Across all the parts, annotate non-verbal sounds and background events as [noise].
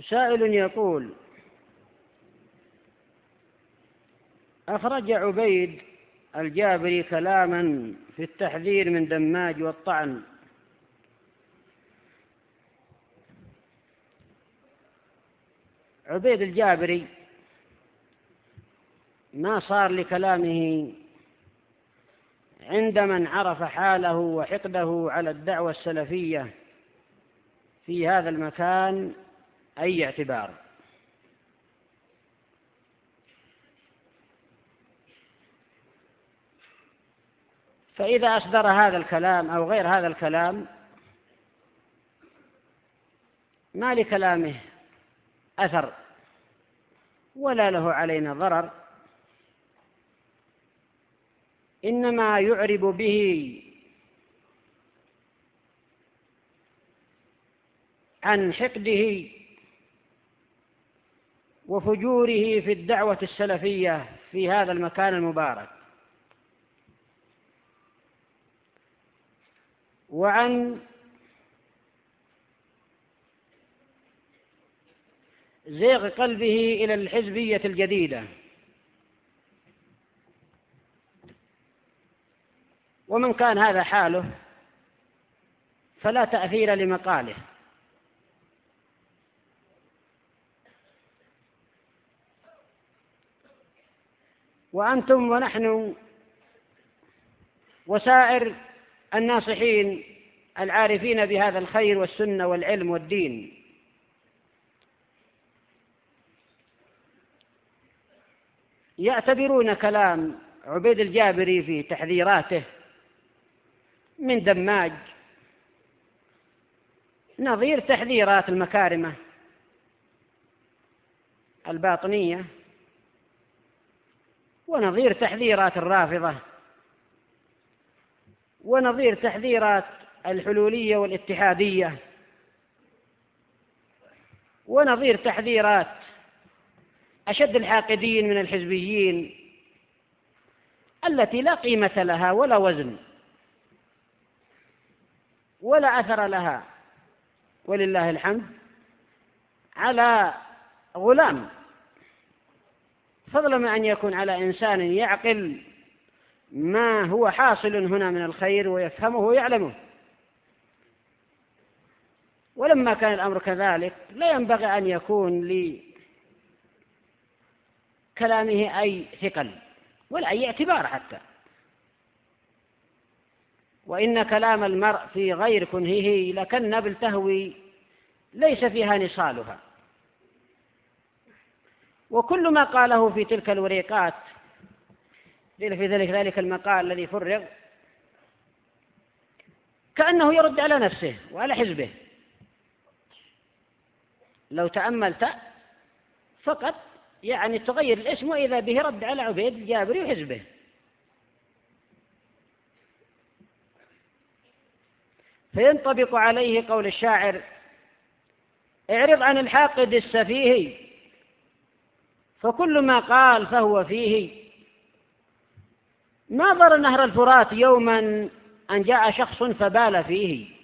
سائل يقول أخرج عبيد الجابري كلاما في التحذير من دماج والطعن. عبيد الجابري ما صار لكلامه عند من عرف حاله وحقده على الدعوة السلفية في هذا المكان أي اعتبار؟ فإذا أصدر هذا الكلام أو غير هذا الكلام ما لكلامه أثر ولا له علينا ضرر إنما يعرب به عن حقده وفجوره في الدعوة السلفية في هذا المكان المبارك. وعن زيغ قلبه إلى الحزبية الجديدة. ومن كان هذا حاله فلا تأثير لمقاله. وأنتم ونحن وسائر الناصحين العارفين بهذا الخير والسنة والعلم والدين. يعتبرون كلام عبيد الجابري في تحذيراته من دماج نظير تحذيرات المكارمة الباطنية ونظير تحذيرات الرافضة. ونظير تحذيرات الحلولية والاتحادية. ونظير تحذيرات أشد الحاقدين من الحزبيين التي لا قيمة لها ولا وزن ولا أثر لها. ولله الحمد على غلام فضلا أن يكون على إنسان يعقل ما هو حاصل هنا من الخير ويفهمه ويعلمه. ولما كان الأمر كذلك لا ينبغي أن يكون لكلامه أي ثقل ولا أي اعتبار حتى. وإن كلام المرء في غير كنهه لكالنبل تهوي ليس فيها نصالها. وكل ما قاله في تلك الوريقات في ذلك ذلك المقال الذي فرغ كأنه يرد على نفسه وعلى حزبه. لو تأملت فقط يعني تغير الاسم وإذا به رد على عبيد الجابري وحزبه. فينطبق عليه قول الشاعر اعرض عن الحاقد السفيه فكل ما قال فهو فيه. ما ضر نهر الفرات يوما أن جاء شخص فبال فيه.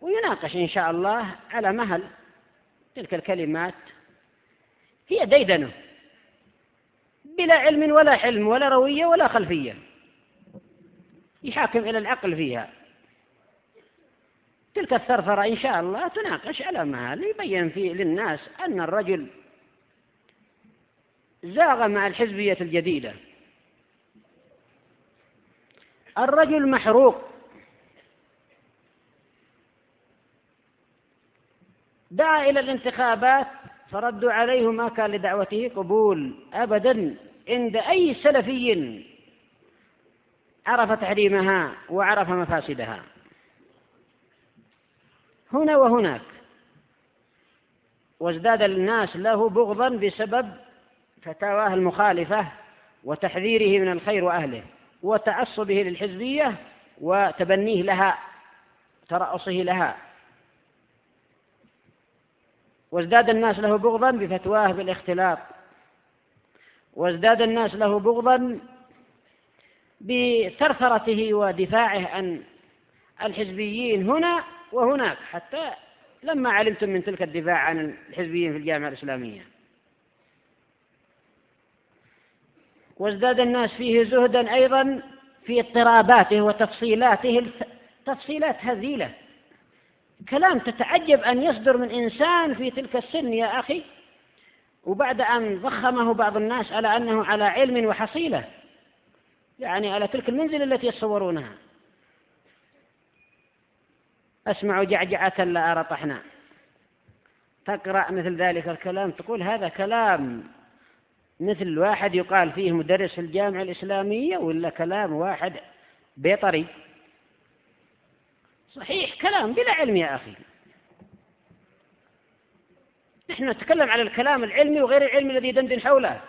ويناقش إن شاء الله على مهل تلك الكلمات. هي ديدنة. بلا علم ولا حلم ولا روية ولا خلفية. يحاكم إلى العقل فيها. تلك الثرثرة إن شاء الله تناقش على مهل يبين فيه للناس أن الرجل زاغ مع الحزبية الجديدة. الرجل محروق. دعا إلى الانتخابات فردوا عليه ما كان لدعوته قبول. أبدا عند أي سلفي عرف تحريمها وعرف مفاسدها. هنا وهناك. وازداد الناس له بغضا بسبب فتاواه المخالفة وتحذيره من الخير وأهله وتعصبه للحزبية وتبنيه لها ترأصه لها. وازداد الناس له بغضا بفتواه بالاختلاط. وازداد الناس له بغضا بثرثرته ودفاعه عن الحزبيين. هنا وهناك حتى لما علمتم من تلك الدفاع عن الحزبيين في الجامعة الإسلامية. وازداد الناس فيه زهدا أيضا في اضطراباته وتفصيلاته تفصيلات هزيلة. كلام تتعجب أن يصدر من إنسان في تلك السن يا أخي وبعد أن ضخمه بعض الناس على أنه على علم وحصيلة يعني على تلك المنزل التي يتصورونها. أسمع جعجعة لا أرى طحنا. تقرأ مثل ذلك الكلام تقول هذا كلام مثل واحد يقال فيه مدرس في الجامعة الإسلامية ولا كلام واحد بيطري؟ صحيح كلام بلا علم يا أخي. نحن نتكلم على الكلام العلمي وغير العلمي الذي يدندن حوله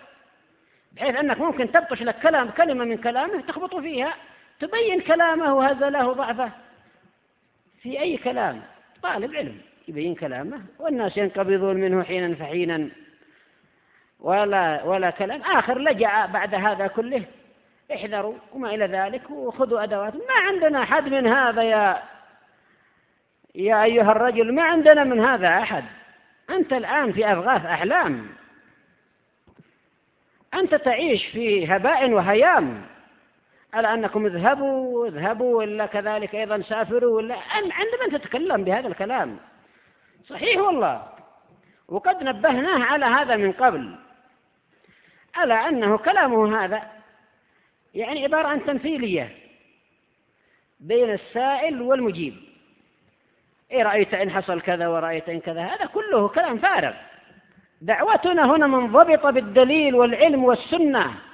بحيث أنك ممكن تبطش لك كلام كلمة من كلامه تخبط فيها تبين كلامه وهزله ضعفه. في أي كلام طالب علم يبين كلامه والناس ينقبضون منه حينا فحينا. ولا ولا كلام آخر لجأ بعد هذا كله. احذروا وما إلى ذلك وخذوا أدوات. ما عندنا أحد من هذا يا يا أيها الرجل ما عندنا من هذا أحد. أنت الآن في أضغاث أحلام. أنت تعيش في هباء وهيام. على أنكم اذهبوا اذهبوا ولا كذلك أيضا سافروا ولا عندما تتكلم بهذا الكلام. صحيح والله. وقد نبهناه على هذا من قبل. على أنه كلامه هذا يعني عبارة عن تمثيلية بين السائل والمجيب. إيه رأيت إن حصل كذا ورأيت إن كذا؟ هذا كله كلام فارغ. دعوتنا هنا منضبطة بالدليل والعلم والسنة.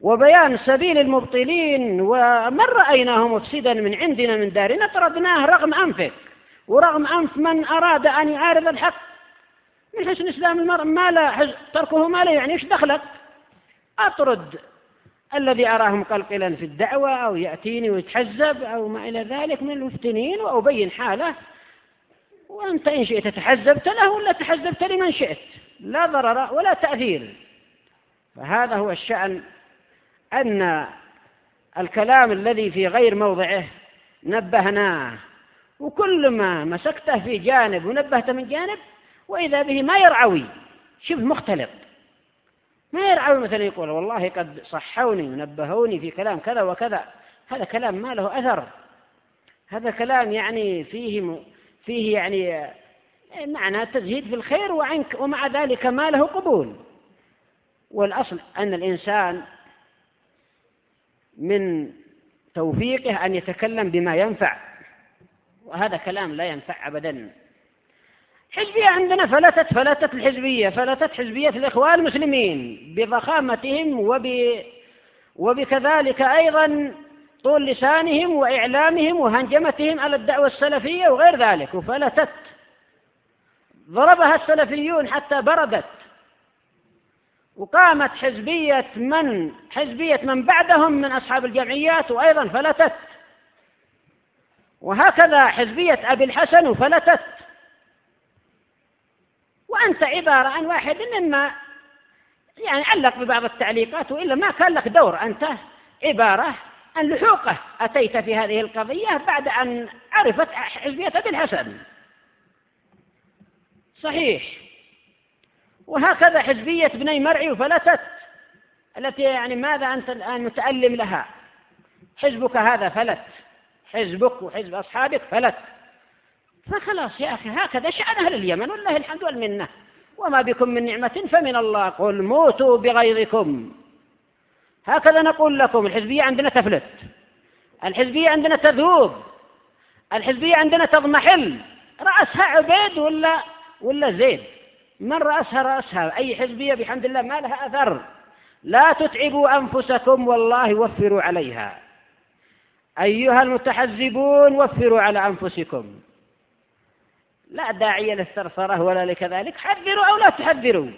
وبيان سبيل المبطلين ومن رأيناه مفسدا من عندنا من دارنا طردناه رغم أنفك ورغم أنف من أراد أن يعارض الحق. من حسن إسلام المرء ما لا تركه ما لا يعني إيش دخلك؟ أطرد الذي أراه مقلقلا في الدعوة أو يأتيني ويتحزب أو ما إلى ذلك من المفتنين وأبين حاله. وأنت إن شئت تحزبت له ولا تحزبت لمن شئت لا ضرر ولا تأثير. فهذا هو الشأن أن الكلام الذي في غير موضعه نبهناه وكل ما مسكته في جانب ونبهته من جانب وإذا به ما يرعوي شبه مختلط. ما يرعوي مثلا يقول والله قد صحوني ونبهوني في كلام كذا وكذا هذا كلام ما له أثر. هذا كلام يعني فيه فيه يعني معنى تزهيد في الخير وعنك ومع ذلك ما له قبول. والأصل أن الإنسان من توفيقه أن يتكلم بما ينفع. وهذا كلام لا ينفع أبدا. حزبية عندنا فلتت فلتت الحزبية فلتت حزبية الإخوان المسلمين بضخامتهم وب وبكذلك أيضا طول لسانهم وإعلامهم وهنجمتهم على الدعوة السلفية وغير ذلك. وفلتت ضربها السلفيون حتى بردت. وقامت حزبية من حزبية من بعدهم من أصحاب الجمعيات وأيضا فلتت. وهكذا حزبية أبي الحسن وفلتت وأنت عبارة عن واحد مما يعني علق ببعض التعليقات وإلا ما كان لك دور أنت عبارة عن لحوقة أتيت في هذه القضية بعد أن عرفت حزبية أبي الحسن. صحيح. وهكذا حزبية بني مرعي وفلتت التي يعني ماذا أنت الآن متألم لها؟ حزبك هذا فلت حزبك وحزب أصحابك فلت. فخلاص يا أخي هكذا شأن أهل اليمن والله الحمد والمنة. وما بكم من نعمة فمن الله قل موتوا بغيظكم. هكذا نقول لكم الحزبية عندنا تفلت الحزبية عندنا تذوب الحزبية عندنا تضمحل. رأسها عبيد ولا ولا زيد؟ من رأسها رأسها أي حزبية بحمد الله ما لها أثر. لا تتعبوا أنفسكم والله وفروا عليها. أيها المتحزبون وفروا على أنفسكم. لا داعي للثرثرة ولا لكذلك حذروا أو لا تحذروا.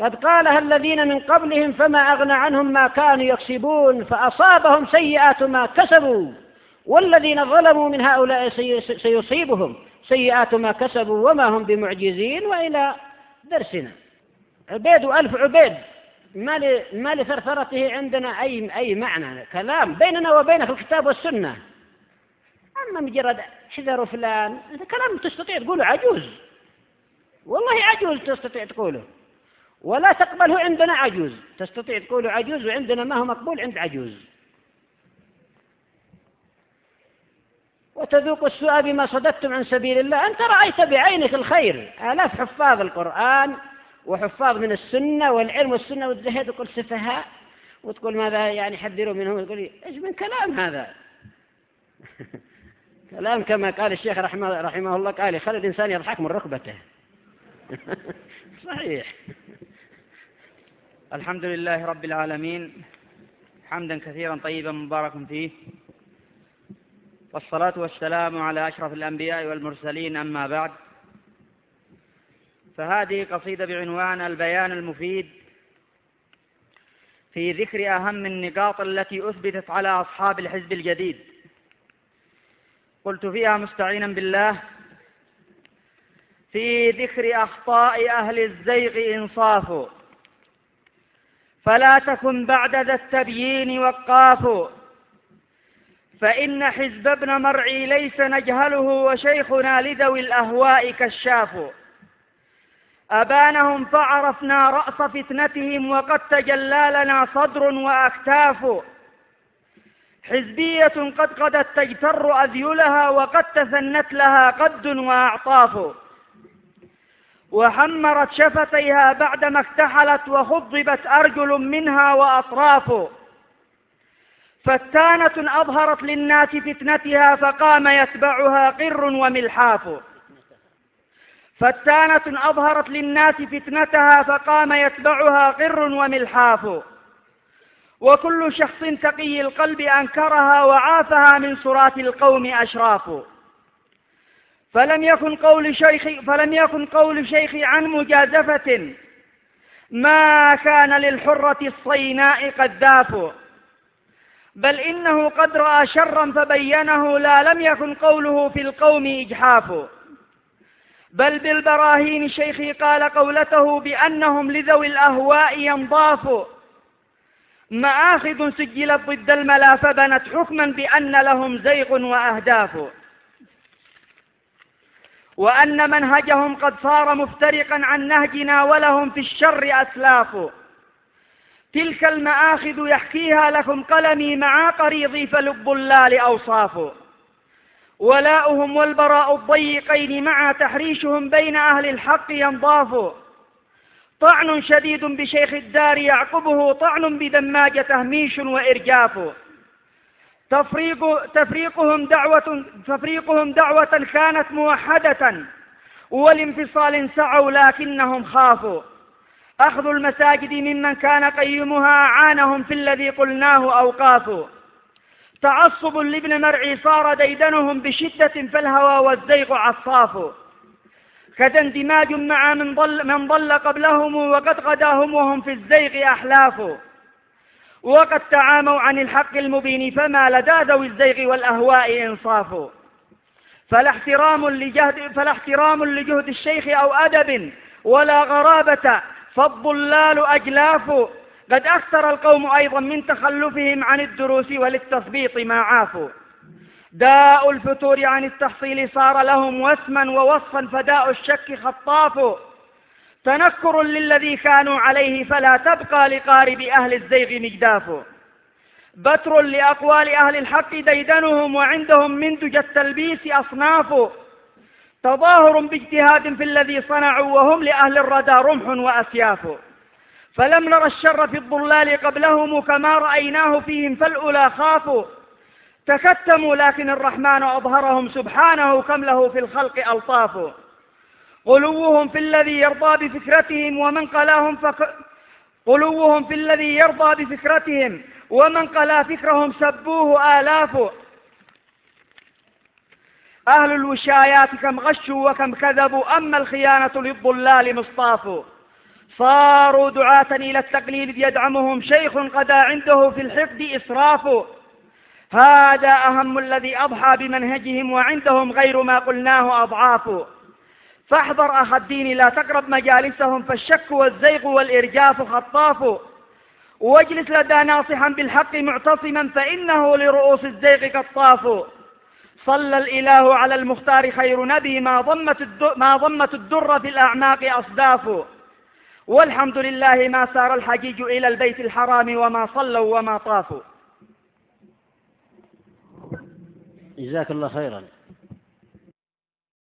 قد قالها الذين من قبلهم فما أغنى عنهم ما كانوا يكسبون فأصابهم سيئات ما كسبوا. والذين ظلموا من هؤلاء سيصيبهم. سيئات ما كسبوا وما هم بمعجزين وإلى درسنا. عبيد وألف عبيد ما ما لثرثرته عندنا أي أي معنى كلام بيننا وبينك الكتاب والسنة. أما مجرد حذروا فلان هذا كلام تستطيع تقوله عجوز. والله عجوز تستطيع تقوله. ولا تقبله عندنا عجوز تستطيع تقوله عجوز وعندنا ما هو مقبول عند عجوز. وتذوق السوء بما صددتم عن سبيل الله. أنت رأيت بعينك الخير. آلاف حفاظ القرآن وحفاظ من السنة والعلم والسنة والزهد وكل سفهاء. وتقول ماذا يعني حذروا منهم؟ وتقول إيش من كلام هذا؟ [laughs] كلام كما قال الشيخ رحمه, رحمه الله قال خلي الإنسان يضحك من ركبته. [laughs] صحيح. الحمد لله رب العالمين. حمدا كثيرا طيبا مباركا فيه. والصلاة والسلام على أشرف الأنبياء والمرسلين أما بعد. فهذه قصيدة بعنوان البيان المفيد في ذكر أهم النقاط التي أثبتت على أصحاب الحزب الجديد. قلت فيها مستعينا بالله. في ذكر أخطاء أهل الزيغ إنصاف فلا تكن بعد ذا التبيين وقاف فإن حزب ابن مرعي ليس نجهله وشيخنا لذوي الأهواء كشاف أبانهم فعرفنا رأس فتنتهم وقد تجلى لنا صدر وأكتاف حزبية قد قدت تجتر أذيلها وقد تثنت لها قد وأعطاف. وحمرت شفتيها بعدما اكتحلت وخضبت أرجل منها وأطراف. فتانة أظهرت للناس فتنتها فقام يتبعها قر وملحاف. فتانة أظهرت للناس فتنتها فقام يتبعها قر وملحاف. وكل شخص تقي القلب أنكرها وعافها من صراط القوم أشراف. فلم يكن قول شيخ فلم يكن قول شيخي عن مجازفة. ما كان للحرة الصيناء قذاف. بل إنه قد رأى شرا فبينه لا لم يكن قوله في القوم إجحاف. بل بالبراهين شيخي قال قولته بأنهم لذوي الأهواء ينضاف. مآخذ سجلت ضد الملا فبنت حكما بأن لهم زيغ وأهداف. وأن منهجهم قد صار مفترقا عن نهجنا ولهم في الشر أسلاف. تلك المآخذ يحكيها لكم قلمي مع قريضي فلب اللال أوصاف ولاؤهم والبراء الضيقين مع تحريشهم بين أهل الحق ينضاف. طعن شديد بشيخ الدار يعقبه طعن بدماج تهميش وإرجاف. تفريق تفريقهم دعوة تفريقهم دعوة كانت موحدة. والانفصال سعوا لكنهم خافوا. أخذ المساجد ممن كان قيمها عانهم في الذي قلناه أوقاف تعصب لابن مرعي صار ديدنهم بشدة فالهوى والزيغ عصاف كذا اندماج مع من ضل, من ضل قبلهم وقد غداهم وهم في الزيغ أحلاف. وقد تعاموا عن الحق المبين فما لدى ذوي الزيغ والأهواء إنصاف. فلا احترام لجهد, فلا احترام لجهد الشيخ أو أدب ولا غرابة فالضلال أجلاف. قد أكثر القوم أيضا من تخلفهم عن الدروس وللتثبيط ما عافوا. داء الفتور عن التحصيل صار لهم وسما ووصفا فداء الشك خطاف. تنكر للذي كانوا عليه فلا تبقى لقارب أهل الزيغ مجداف. بتر لأقوال أهل الحق ديدنهم وعندهم من دج التلبيس أصناف. تظاهر باجتهاد في الذي صنعوا وهم لأهل الردى رمح وأسياف. فلم نرى الشر في الضلال قبلهم كما رأيناه فيهم فالأولى خافوا. تكتموا لكن الرحمن أظهرهم سبحانه كم له في الخلق ألطاف. قلوهم في الذي يرضى بفكرتهم ومن قلاهم فك... قلوهم في الذي يرضى بفكرتهم ومن قلا فكرهم سبوه آلاف. أهل الوشايات كم غشوا وكم كذبوا أما الخيانة للضلال مصطاف. صاروا دعاة إلى التقليد يدعمهم شيخ قد عنده في الحقد إسراف. هذا أهم الذي أضحى بمنهجهم وعندهم غير ما قلناه أضعاف. فاحذر أخ الدين لا تقرب مجالسهم فالشك والزيغ والإرجاف خطاف. واجلس لدى ناصحا بالحق معتصما فإنه لرؤوس الزيغ قطاف. صلى الإله على المختار خير نبي ما ضمت, ما ضمت الدر في الأعماق أصداف. والحمد لله ما سار الحجيج إلى البيت الحرام وما صلوا وما طافوا. جزاك الله خيرا.